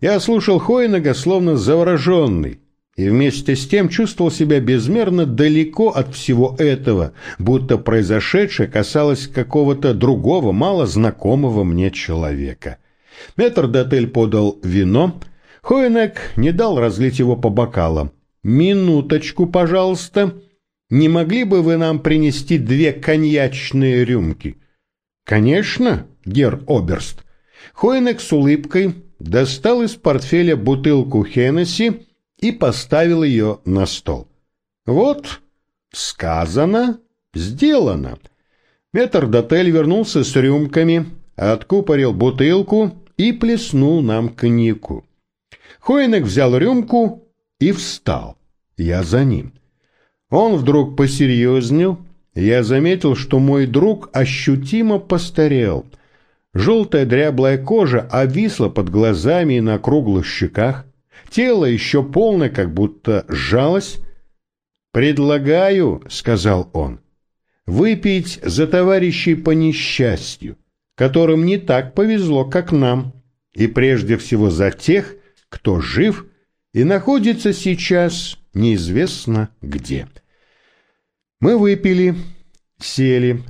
Я слушал Хойнага словно завороженный, и вместе с тем чувствовал себя безмерно далеко от всего этого, будто произошедшее касалось какого-то другого, мало знакомого мне человека. Метрдотель подал вино, Хойнек не дал разлить его по бокалам. «Минуточку, пожалуйста. Не могли бы вы нам принести две коньячные рюмки?» «Конечно, гер Оберст». Хойнек с улыбкой достал из портфеля бутылку Хеннесси и поставил ее на стол. «Вот, сказано, сделано». Метрдотель вернулся с рюмками, откупорил бутылку и плеснул нам коньяку. Хойнек взял рюмку и встал. Я за ним. Он вдруг посерьезнел. Я заметил, что мой друг ощутимо постарел. Желтая дряблая кожа обвисла под глазами и на круглых щеках. Тело еще полное, как будто сжалось. «Предлагаю», — сказал он, — «выпить за товарищей по несчастью, которым не так повезло, как нам, и прежде всего за тех, кто жив и находится сейчас неизвестно где. Мы выпили, сели.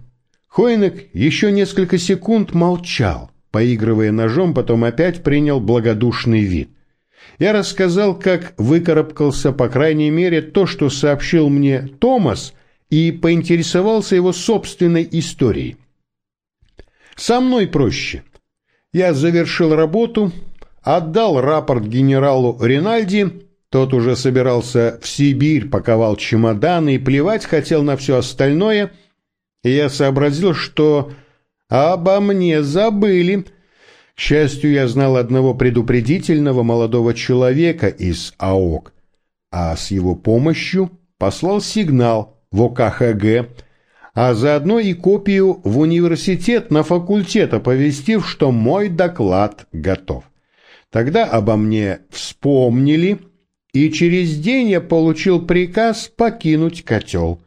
Хойнек еще несколько секунд молчал, поигрывая ножом, потом опять принял благодушный вид. Я рассказал, как выкарабкался, по крайней мере, то, что сообщил мне Томас, и поинтересовался его собственной историей. Со мной проще. Я завершил работу, отдал рапорт генералу Ринальди, тот уже собирался в Сибирь, паковал чемоданы и плевать хотел на все остальное, и я сообразил, что обо мне забыли. К счастью, я знал одного предупредительного молодого человека из АОК, а с его помощью послал сигнал в ОКХГ, а заодно и копию в университет на факультет, оповестив, что мой доклад готов. Тогда обо мне вспомнили, и через день я получил приказ покинуть котел.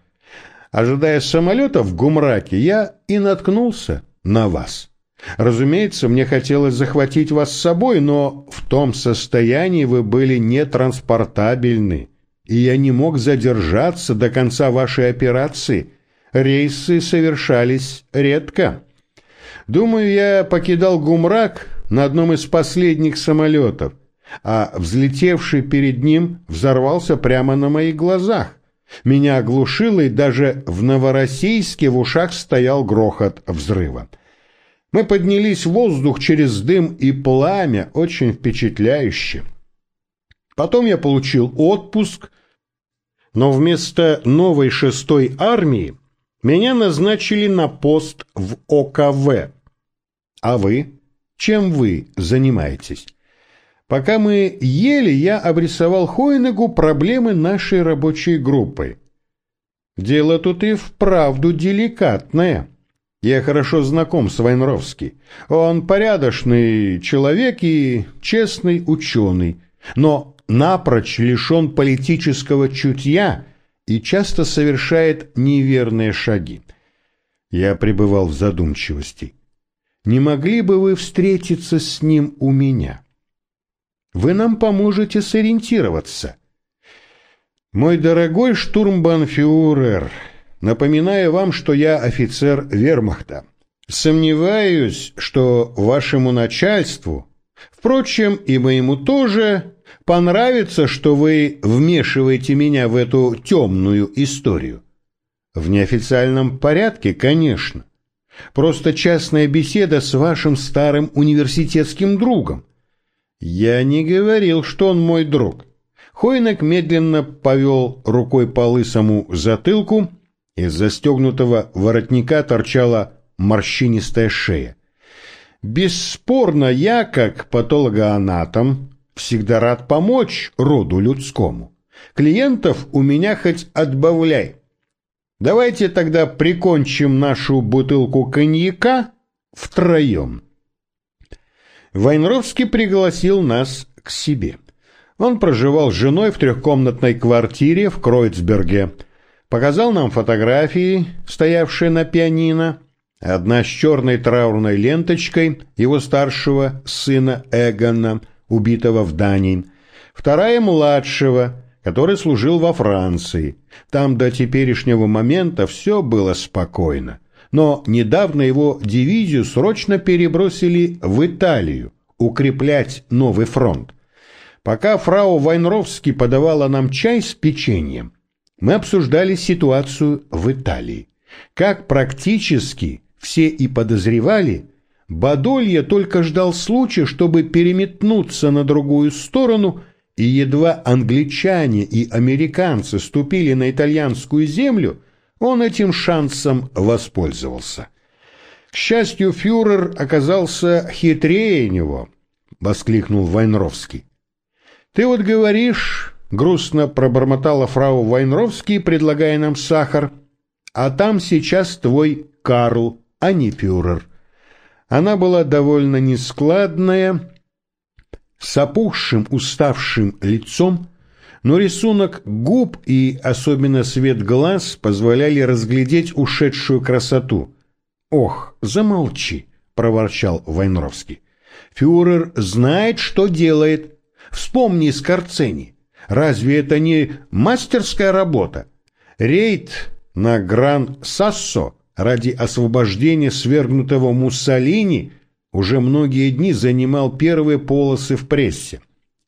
Ожидая самолета в Гумраке, я и наткнулся на вас. Разумеется, мне хотелось захватить вас с собой, но в том состоянии вы были нетранспортабельны, и я не мог задержаться до конца вашей операции. Рейсы совершались редко. Думаю, я покидал Гумрак на одном из последних самолетов, а взлетевший перед ним взорвался прямо на моих глазах. Меня оглушило, и даже в Новороссийске в ушах стоял грохот взрыва. Мы поднялись в воздух через дым и пламя, очень впечатляюще. Потом я получил отпуск, но вместо новой шестой армии меня назначили на пост в ОКВ. А вы? Чем вы занимаетесь? Пока мы ели, я обрисовал Хойнегу проблемы нашей рабочей группы. Дело тут и вправду деликатное. Я хорошо знаком с Вайнровски. Он порядочный человек и честный ученый, но напрочь лишен политического чутья и часто совершает неверные шаги. Я пребывал в задумчивости. Не могли бы вы встретиться с ним у меня? Вы нам поможете сориентироваться. Мой дорогой штурмбанфюрер, напоминаю вам, что я офицер вермахта. Сомневаюсь, что вашему начальству, впрочем, и моему тоже, понравится, что вы вмешиваете меня в эту темную историю. В неофициальном порядке, конечно. Просто частная беседа с вашим старым университетским другом. Я не говорил, что он мой друг. Хойнек медленно повел рукой по лысому затылку, из застегнутого воротника торчала морщинистая шея. Бесспорно, я, как патологоанатом, всегда рад помочь роду людскому. Клиентов у меня хоть отбавляй. Давайте тогда прикончим нашу бутылку коньяка втроем. Вайнровский пригласил нас к себе. Он проживал с женой в трехкомнатной квартире в Кройцберге. Показал нам фотографии, стоявшие на пианино. Одна с черной траурной ленточкой его старшего сына Эгона, убитого в Дании, вторая младшего, который служил во Франции. Там до теперешнего момента все было спокойно. Но недавно его дивизию срочно перебросили в Италию, укреплять новый фронт. Пока фрау Вайнровский подавала нам чай с печеньем, мы обсуждали ситуацию в Италии. Как практически все и подозревали, Бадолья только ждал случая, чтобы переметнуться на другую сторону, и едва англичане и американцы ступили на итальянскую землю, он этим шансом воспользовался. К счастью, фюрер оказался хитрее него, — воскликнул Вайнровский. «Ты вот говоришь, — грустно пробормотала фрау Вайнровский, предлагая нам сахар, — а там сейчас твой Карл, а не фюрер». Она была довольно нескладная, с опухшим, уставшим лицом, но рисунок губ и особенно свет глаз позволяли разглядеть ушедшую красоту. «Ох, замолчи!» — проворчал Вайнровский. «Фюрер знает, что делает. Вспомни Скорцени. Разве это не мастерская работа? Рейд на Гран-Сассо ради освобождения свергнутого Муссолини уже многие дни занимал первые полосы в прессе.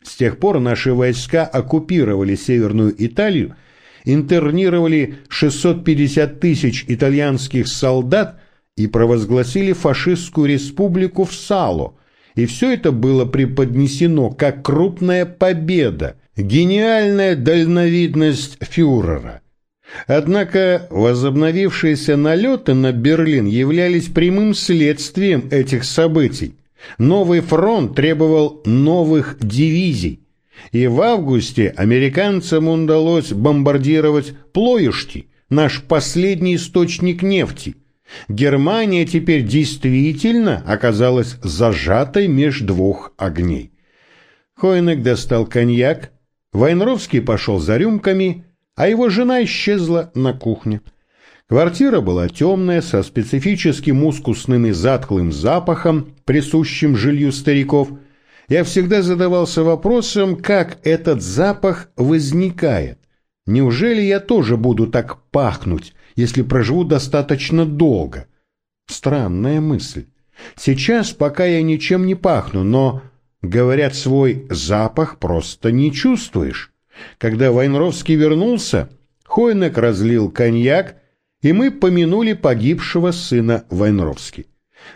С тех пор наши войска оккупировали Северную Италию, интернировали 650 тысяч итальянских солдат и провозгласили фашистскую республику в Сало, и все это было преподнесено как крупная победа, гениальная дальновидность фюрера. Однако возобновившиеся налеты на Берлин являлись прямым следствием этих событий. Новый фронт требовал новых дивизий, и в августе американцам удалось бомбардировать Плоешти, наш последний источник нефти. Германия теперь действительно оказалась зажатой меж двух огней. Хойнек достал коньяк, Вайнровский пошел за рюмками, а его жена исчезла на кухне. Квартира была темная, со специфическим мускусным и затхлым запахом, присущим жилью стариков. Я всегда задавался вопросом, как этот запах возникает. Неужели я тоже буду так пахнуть, если проживу достаточно долго? Странная мысль. Сейчас пока я ничем не пахну, но, говорят, свой запах просто не чувствуешь. Когда Вайнровский вернулся, Хойнек разлил коньяк, и мы помянули погибшего сына Вайнровски.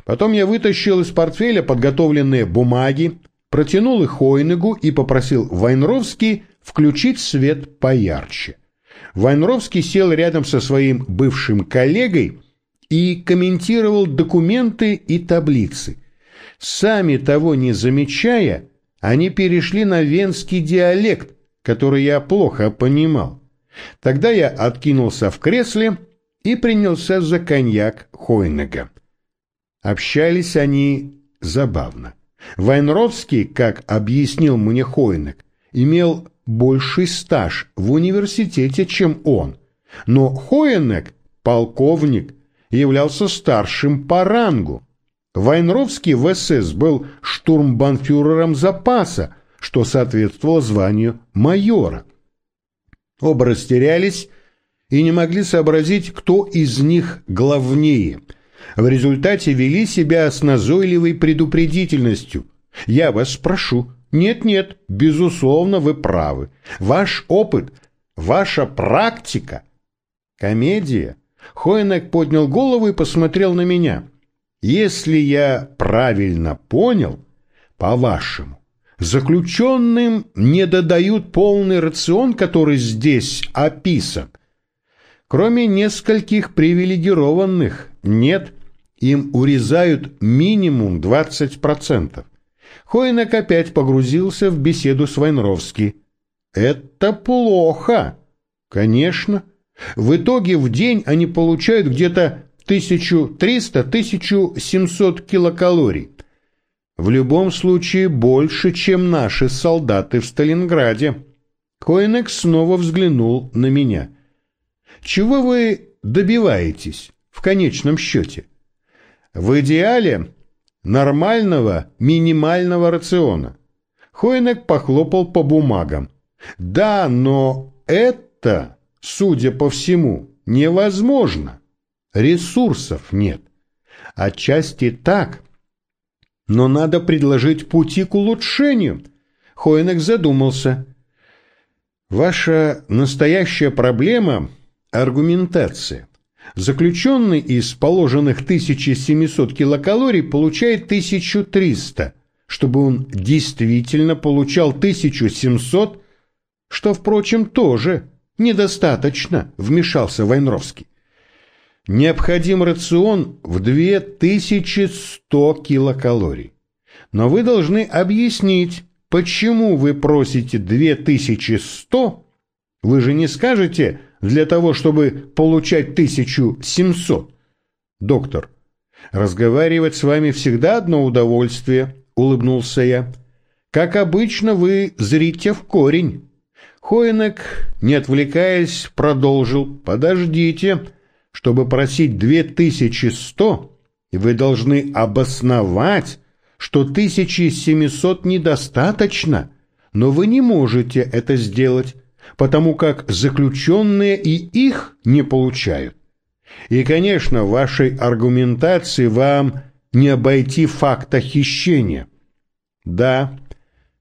Потом я вытащил из портфеля подготовленные бумаги, протянул их Хойнегу и попросил Вайнровский включить свет поярче. Вайнровский сел рядом со своим бывшим коллегой и комментировал документы и таблицы. Сами того не замечая, они перешли на венский диалект, который я плохо понимал. Тогда я откинулся в кресле и принялся за коньяк Хойнега. Общались они забавно. Вайнровский, как объяснил мне Хойнег, имел больший стаж в университете, чем он. Но Хойнег, полковник, являлся старшим по рангу. Вайнровский в СС был штурмбанфюрером запаса, что соответствовало званию майора. Оба растерялись и не могли сообразить, кто из них главнее. В результате вели себя с назойливой предупредительностью. «Я вас спрошу». «Нет-нет, безусловно, вы правы. Ваш опыт, ваша практика». «Комедия?» Хойнек поднял голову и посмотрел на меня. «Если я правильно понял, по-вашему, Заключенным не додают полный рацион, который здесь описан. Кроме нескольких привилегированных, нет, им урезают минимум 20%. Хойнек опять погрузился в беседу с Вайнровски. «Это плохо!» «Конечно. В итоге в день они получают где-то 1300-1700 килокалорий. В любом случае больше, чем наши солдаты в Сталинграде. Койнек снова взглянул на меня. Чего вы добиваетесь в конечном счете? В идеале нормального минимального рациона. Хойнек похлопал по бумагам. Да, но это, судя по всему, невозможно. Ресурсов нет. Отчасти так. Но надо предложить пути к улучшению. Хойнек задумался. Ваша настоящая проблема – аргументация. Заключенный из положенных 1700 килокалорий получает 1300, чтобы он действительно получал 1700, что, впрочем, тоже недостаточно, вмешался Войнровский. Необходим рацион в 2100 килокалорий. Но вы должны объяснить, почему вы просите 2100, вы же не скажете для того, чтобы получать 1700. Доктор, разговаривать с вами всегда одно удовольствие, улыбнулся я. Как обычно, вы зрите в корень. Хоинек, не отвлекаясь, продолжил. Подождите, чтобы просить 2100, вы должны обосновать, что 1700 недостаточно, но вы не можете это сделать, потому как заключенные и их не получают. И, конечно, в вашей аргументации вам не обойти факта хищения. Да,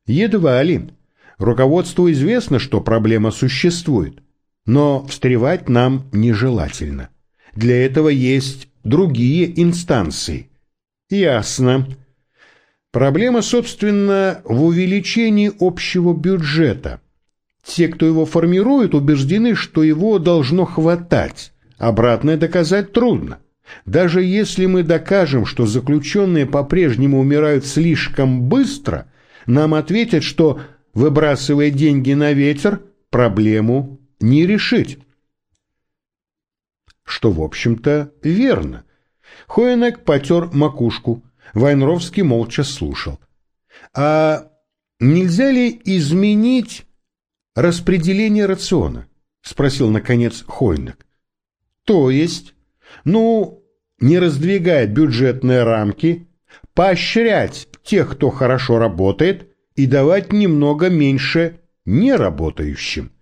едва ли. Руководству известно, что проблема существует, но встревать нам нежелательно. Для этого есть другие инстанции. Ясно. Проблема, собственно, в увеличении общего бюджета. Те, кто его формирует, убеждены, что его должно хватать. Обратное доказать трудно. Даже если мы докажем, что заключенные по-прежнему умирают слишком быстро, нам ответят, что, выбрасывая деньги на ветер, проблему не решить. Что, в общем-то, верно. Хоенек потер макушку. Вайнровский молча слушал. «А нельзя ли изменить распределение рациона?» — спросил, наконец, Хойнек. «То есть, ну, не раздвигая бюджетные рамки, поощрять тех, кто хорошо работает, и давать немного меньше неработающим.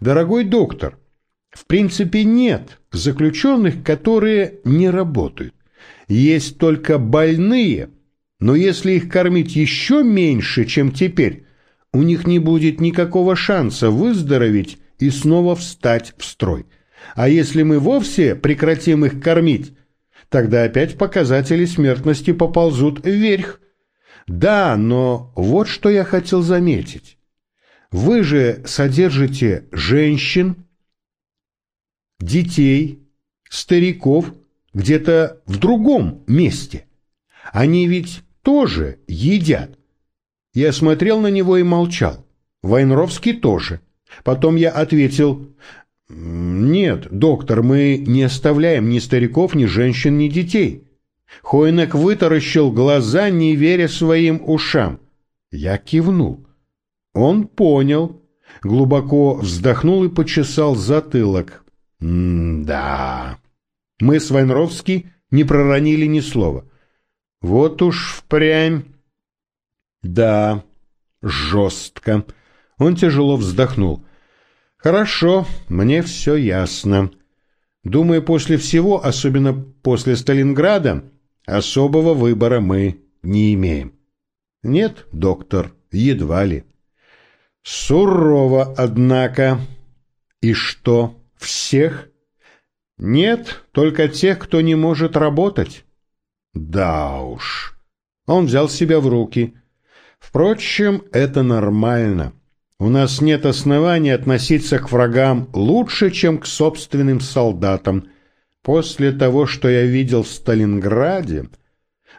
Дорогой доктор, в принципе нет заключенных, которые не работают. Есть только больные, но если их кормить еще меньше, чем теперь, у них не будет никакого шанса выздороветь и снова встать в строй. А если мы вовсе прекратим их кормить, тогда опять показатели смертности поползут вверх. Да, но вот что я хотел заметить. Вы же содержите женщин, детей, стариков, где-то в другом месте. Они ведь тоже едят. Я смотрел на него и молчал. Вайнровский тоже. Потом я ответил, «Нет, доктор, мы не оставляем ни стариков, ни женщин, ни детей». Хойнек вытаращил глаза, не веря своим ушам. Я кивнул. Он понял, глубоко вздохнул и почесал затылок. «М-да...» Мы с Вайнровски не проронили ни слова. Вот уж впрямь. Да, жестко. Он тяжело вздохнул. Хорошо, мне все ясно. Думаю, после всего, особенно после Сталинграда, особого выбора мы не имеем. Нет, доктор, едва ли. Сурово, однако. И что, всех? Нет, только тех, кто не может работать. Да уж. Он взял себя в руки. Впрочем, это нормально. У нас нет оснований относиться к врагам лучше, чем к собственным солдатам. После того, что я видел в Сталинграде,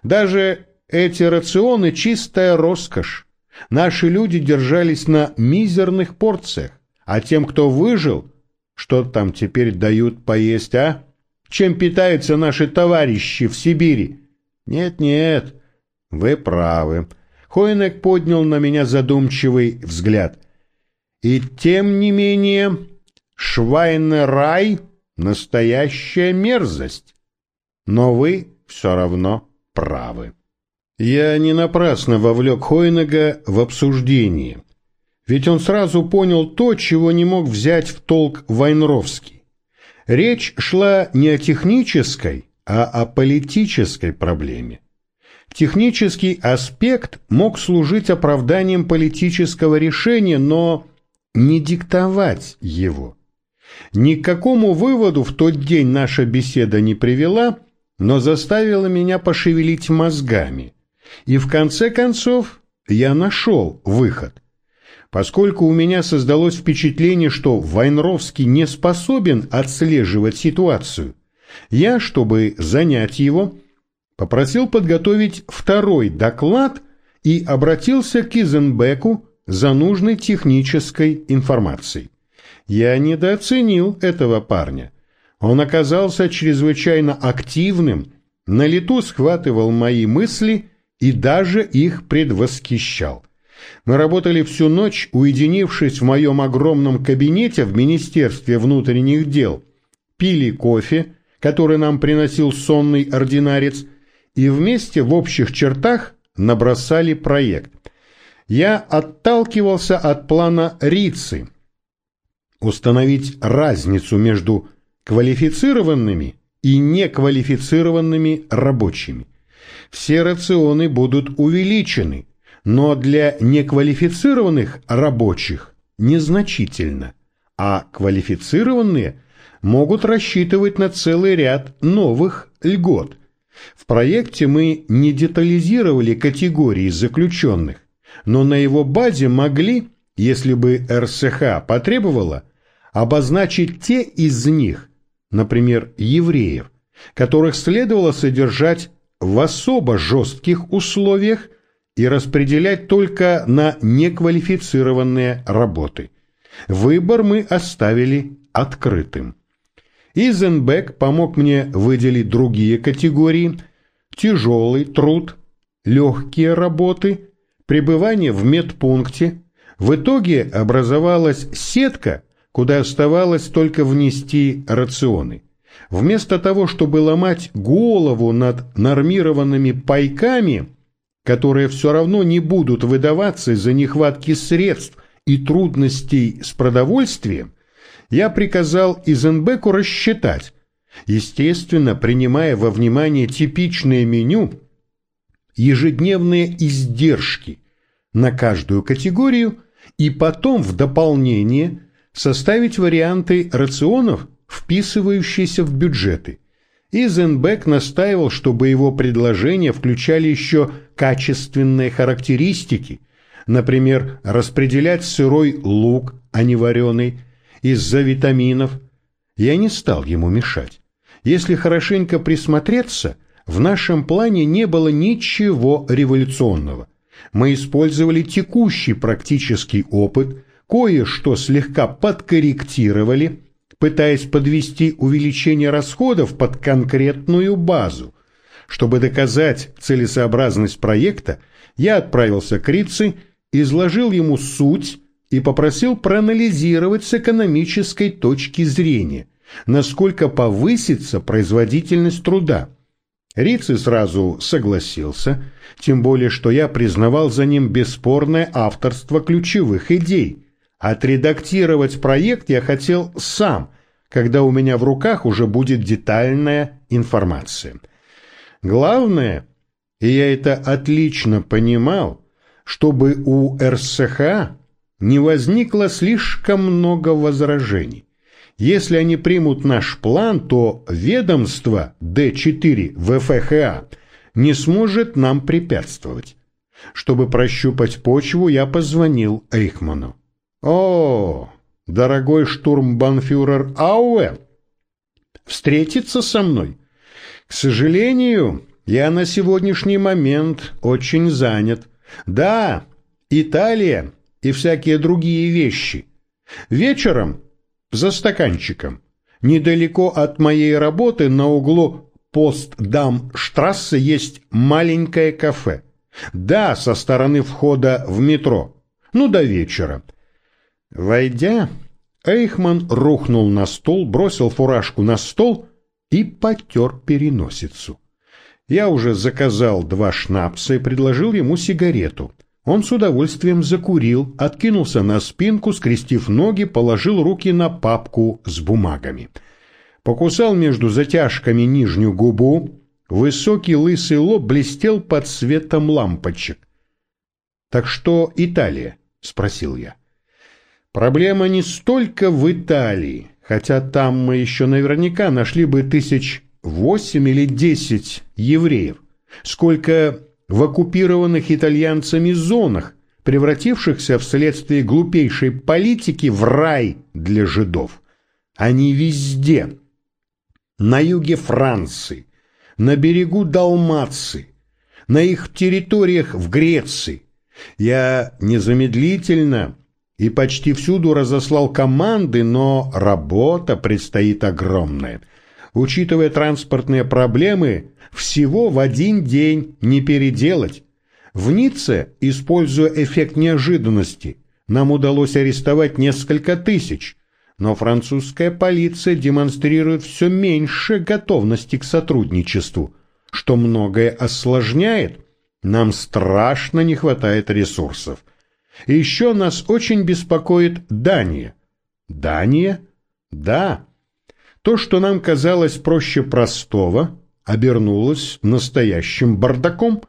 даже эти рационы — чистая роскошь. Наши люди держались на мизерных порциях, а тем, кто выжил, что там теперь дают поесть, а? Чем питаются наши товарищи в Сибири? Нет-нет, вы правы. Хойнек поднял на меня задумчивый взгляд. И тем не менее, Швайнерай — настоящая мерзость. Но вы все равно правы. Я не напрасно вовлек Хойнега в обсуждение, ведь он сразу понял то, чего не мог взять в толк Вайнровский. Речь шла не о технической, а о политической проблеме. Технический аспект мог служить оправданием политического решения, но не диктовать его. Ни к какому выводу в тот день наша беседа не привела, но заставила меня пошевелить мозгами. И в конце концов я нашел выход. Поскольку у меня создалось впечатление, что Вайнровский не способен отслеживать ситуацию, я, чтобы занять его, попросил подготовить второй доклад и обратился к Изенбеку за нужной технической информацией. Я недооценил этого парня. Он оказался чрезвычайно активным, на лету схватывал мои мысли и даже их предвосхищал. Мы работали всю ночь, уединившись в моем огромном кабинете в Министерстве внутренних дел, пили кофе, который нам приносил сонный ординарец, и вместе в общих чертах набросали проект. Я отталкивался от плана Рицы – установить разницу между квалифицированными и неквалифицированными рабочими. Все рационы будут увеличены, но для неквалифицированных рабочих незначительно, а квалифицированные могут рассчитывать на целый ряд новых льгот. В проекте мы не детализировали категории заключенных, но на его базе могли, если бы РСХ потребовала, обозначить те из них, например, евреев, которых следовало содержать в особо жестких условиях и распределять только на неквалифицированные работы. Выбор мы оставили открытым. Изенбек помог мне выделить другие категории – тяжелый труд, легкие работы, пребывание в медпункте. В итоге образовалась сетка, куда оставалось только внести рационы. Вместо того, чтобы ломать голову над нормированными пайками, которые все равно не будут выдаваться из-за нехватки средств и трудностей с продовольствием, я приказал Изенбеку рассчитать, естественно, принимая во внимание типичное меню, ежедневные издержки на каждую категорию и потом в дополнение составить варианты рационов, вписывающиеся в бюджеты. Изенбек настаивал, чтобы его предложения включали еще качественные характеристики, например, распределять сырой лук, а не вареный, из-за витаминов. Я не стал ему мешать. Если хорошенько присмотреться, в нашем плане не было ничего революционного. Мы использовали текущий практический опыт, кое-что слегка подкорректировали, пытаясь подвести увеличение расходов под конкретную базу. Чтобы доказать целесообразность проекта, я отправился к Рице, изложил ему суть и попросил проанализировать с экономической точки зрения, насколько повысится производительность труда. Рици сразу согласился, тем более что я признавал за ним бесспорное авторство ключевых идей. Отредактировать проект я хотел сам, когда у меня в руках уже будет детальная информация. Главное, и я это отлично понимал, чтобы у РСХ не возникло слишком много возражений. Если они примут наш план, то ведомство Д4 ВФХА не сможет нам препятствовать. Чтобы прощупать почву, я позвонил Эйхману. «О, дорогой штурмбанфюрер Ауэ, встретиться со мной? К сожалению, я на сегодняшний момент очень занят. Да, Италия и всякие другие вещи. Вечером за стаканчиком. Недалеко от моей работы на углу Постдам-штрассе есть маленькое кафе. Да, со стороны входа в метро. Ну, до вечера. Войдя, Эйхман рухнул на стол, бросил фуражку на стол и потер переносицу. Я уже заказал два шнапса и предложил ему сигарету. Он с удовольствием закурил, откинулся на спинку, скрестив ноги, положил руки на папку с бумагами. Покусал между затяжками нижнюю губу, высокий лысый лоб блестел под светом лампочек. «Так что Италия?» — спросил я. «Проблема не столько в Италии, хотя там мы еще наверняка нашли бы тысяч восемь или десять евреев, сколько в оккупированных итальянцами зонах, превратившихся вследствие глупейшей политики в рай для жидов. Они везде. На юге Франции, на берегу Далмации, на их территориях в Греции. Я незамедлительно и почти всюду разослал команды, но работа предстоит огромная. Учитывая транспортные проблемы, всего в один день не переделать. В Ницце, используя эффект неожиданности, нам удалось арестовать несколько тысяч, но французская полиция демонстрирует все меньше готовности к сотрудничеству, что многое осложняет. Нам страшно не хватает ресурсов. Еще нас очень беспокоит Дания. Дания? Да. То, что нам казалось проще простого, обернулось настоящим бардаком.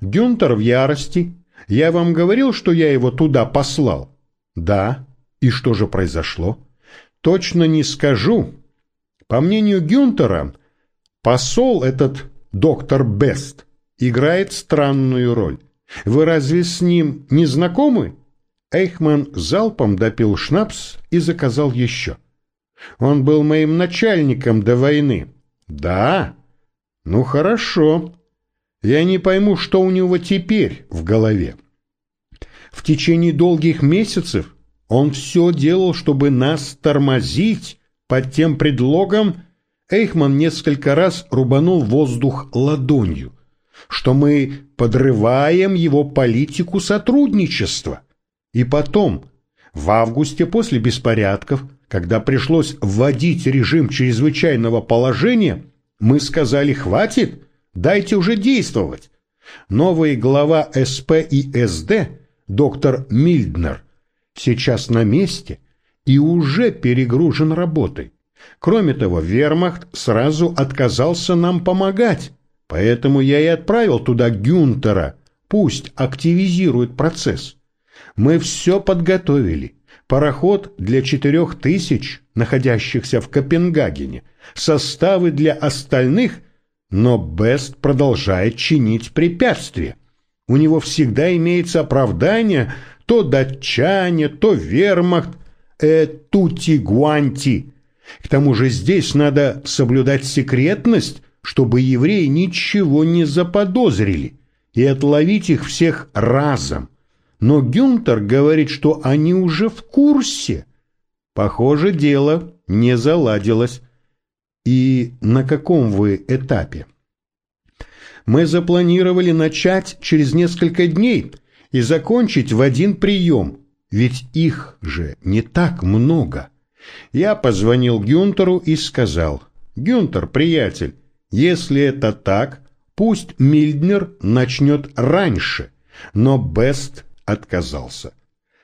Гюнтер в ярости. Я вам говорил, что я его туда послал? Да. И что же произошло? Точно не скажу. По мнению Гюнтера, посол этот доктор Бест играет странную роль. Вы разве с ним не знакомы? Эйхман залпом допил шнапс и заказал еще. Он был моим начальником до войны. Да? Ну хорошо. Я не пойму, что у него теперь в голове. В течение долгих месяцев он все делал, чтобы нас тормозить под тем предлогом, Эйхман несколько раз рубанул воздух ладонью, что мы подрываем его политику сотрудничества. И потом, в августе после беспорядков, когда пришлось вводить режим чрезвычайного положения, мы сказали «хватит, дайте уже действовать». Новый глава СП и СД, доктор Мильднер, сейчас на месте и уже перегружен работой. Кроме того, вермахт сразу отказался нам помогать, поэтому я и отправил туда Гюнтера, пусть активизирует процесс. Мы все подготовили, пароход для четырех тысяч, находящихся в Копенгагене, составы для остальных, но Бест продолжает чинить препятствия. У него всегда имеется оправдание то датчане, то вермахт, э, тути-гуанти. К тому же здесь надо соблюдать секретность, чтобы евреи ничего не заподозрили, и отловить их всех разом но Гюнтер говорит, что они уже в курсе. Похоже, дело не заладилось. И на каком вы этапе? Мы запланировали начать через несколько дней и закончить в один прием, ведь их же не так много. Я позвонил Гюнтеру и сказал, «Гюнтер, приятель, если это так, пусть Мильднер начнет раньше, но Бест отказался.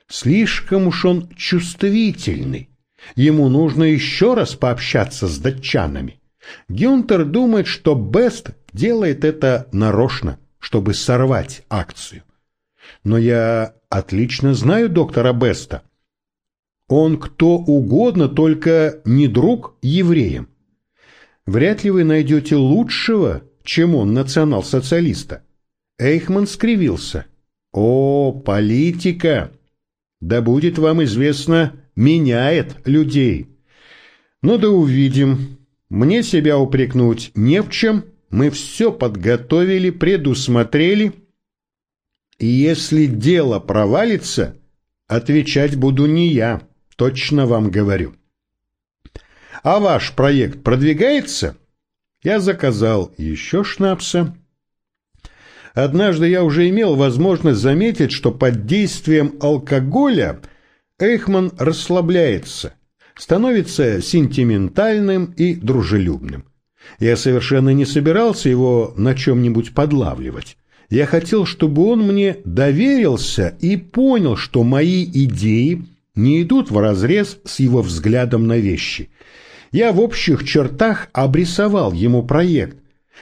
Слишком уж он чувствительный. Ему нужно еще раз пообщаться с датчанами. Гюнтер думает, что Бест делает это нарочно, чтобы сорвать акцию. Но я отлично знаю доктора Беста. Он кто угодно, только не друг евреям. Вряд ли вы найдете лучшего, чем он национал-социалиста. Эйхман скривился. О, политика! Да будет вам известно, меняет людей. Ну да увидим. Мне себя упрекнуть не в чем. Мы все подготовили, предусмотрели. И если дело провалится, отвечать буду не я, точно вам говорю. А ваш проект продвигается? Я заказал еще шнапса Однажды я уже имел возможность заметить, что под действием алкоголя Эйхман расслабляется, становится сентиментальным и дружелюбным. Я совершенно не собирался его на чем-нибудь подлавливать. Я хотел, чтобы он мне доверился и понял, что мои идеи не идут вразрез с его взглядом на вещи. Я в общих чертах обрисовал ему проект.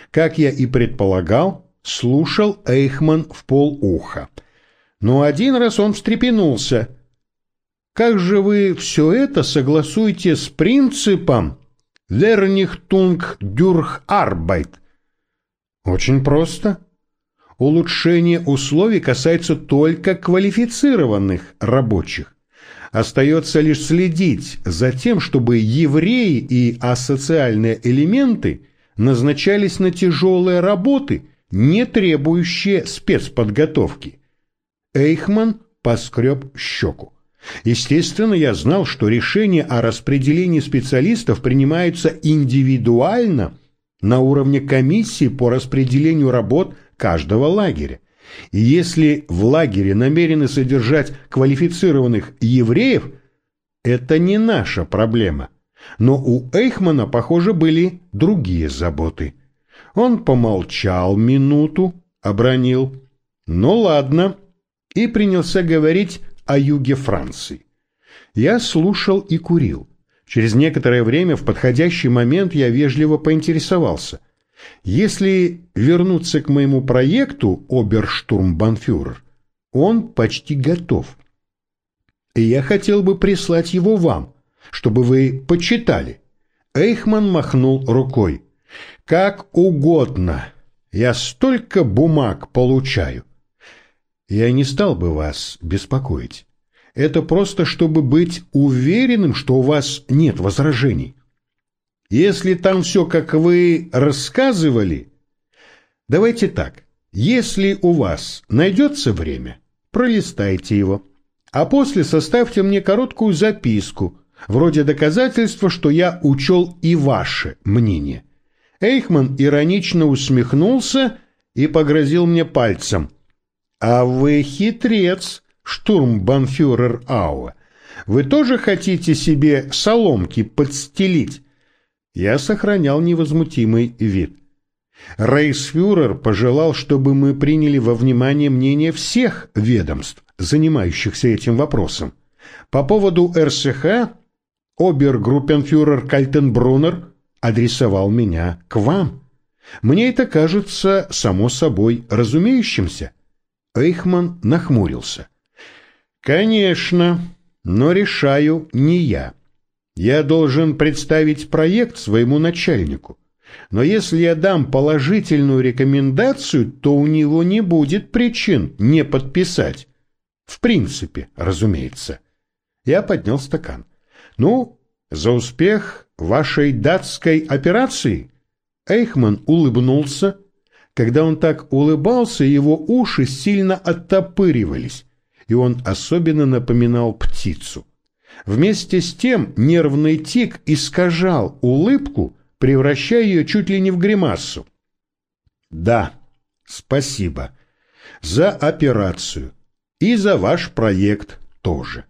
Как я и предполагал, слушал Эйхман в полуха. Но один раз он встрепенулся. «Как же вы все это согласуете с принципом «Вернихтунг дюрх арбайт»?» «Очень просто» улучшение условий касается только квалифицированных рабочих. Остается лишь следить за тем, чтобы евреи и асоциальные элементы назначались на тяжелые работы, не требующие спецподготовки. Эйхман поскреб щеку. Естественно, я знал, что решение о распределении специалистов принимаются индивидуально на уровне комиссии по распределению работ каждого лагеря. И если в лагере намерены содержать квалифицированных евреев, это не наша проблема. Но у Эйхмана, похоже, были другие заботы. Он помолчал минуту, обронил «Ну ладно» и принялся говорить о юге Франции. Я слушал и курил. Через некоторое время в подходящий момент я вежливо поинтересовался – если вернуться к моему проекту «Оберштурмбанфюрер», он почти готов. И я хотел бы прислать его вам, чтобы вы почитали. Эйхман махнул рукой. Как угодно. Я столько бумаг получаю. Я не стал бы вас беспокоить. Это просто чтобы быть уверенным, что у вас нет возражений. Если там все, как вы рассказывали... Давайте так. Если у вас найдется время, пролистайте его. А после составьте мне короткую записку, вроде доказательства, что я учел и ваше мнение. Эйхман иронично усмехнулся и погрозил мне пальцем. «А вы хитрец, штурмбанфюрер Ауэ. Вы тоже хотите себе соломки подстелить?» Я сохранял невозмутимый вид. Рейсфюрер пожелал, чтобы мы приняли во внимание мнение всех ведомств, занимающихся этим вопросом. По поводу РСХ обергруппенфюрер Кальтенбруннер адресовал меня к вам. Мне это кажется само собой разумеющимся. Эйхман нахмурился. Конечно, но решаю не я. Я должен представить проект своему начальнику. Но если я дам положительную рекомендацию, то у него не будет причин не подписать. В принципе, разумеется. Я поднял стакан. Ну, за успех вашей датской операции? Эйхман улыбнулся. Когда он так улыбался, его уши сильно оттопыривались, и он особенно напоминал птицу. Вместе с тем нервный тик искажал улыбку, превращая ее чуть ли не в гримасу. «Да, спасибо. За операцию. И за ваш проект тоже».